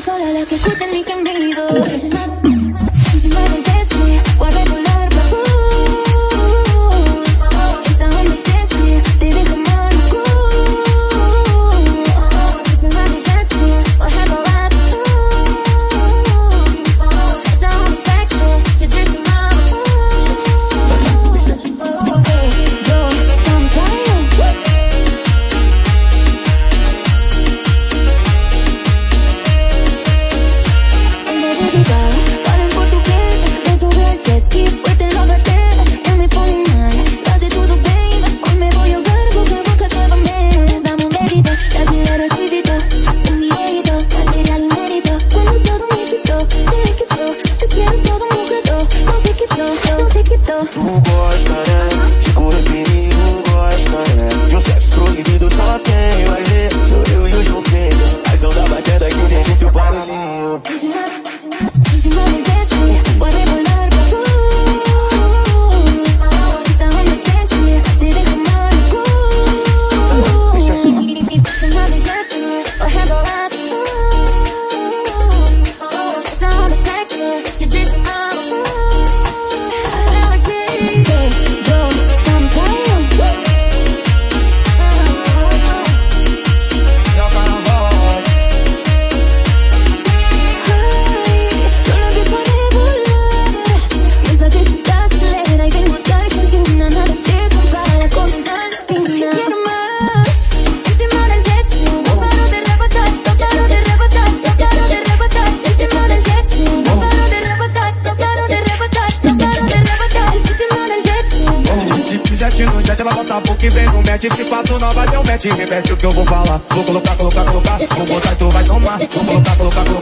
sola la que escucha mi camino. no jet, ela bota a boca e vem no match. Se quatro nova, deu match, repete o que eu vou falar. Vou colocar, colocar, colocar, vou botar e tu vai tomar. Vou colocar, colocar, colocar.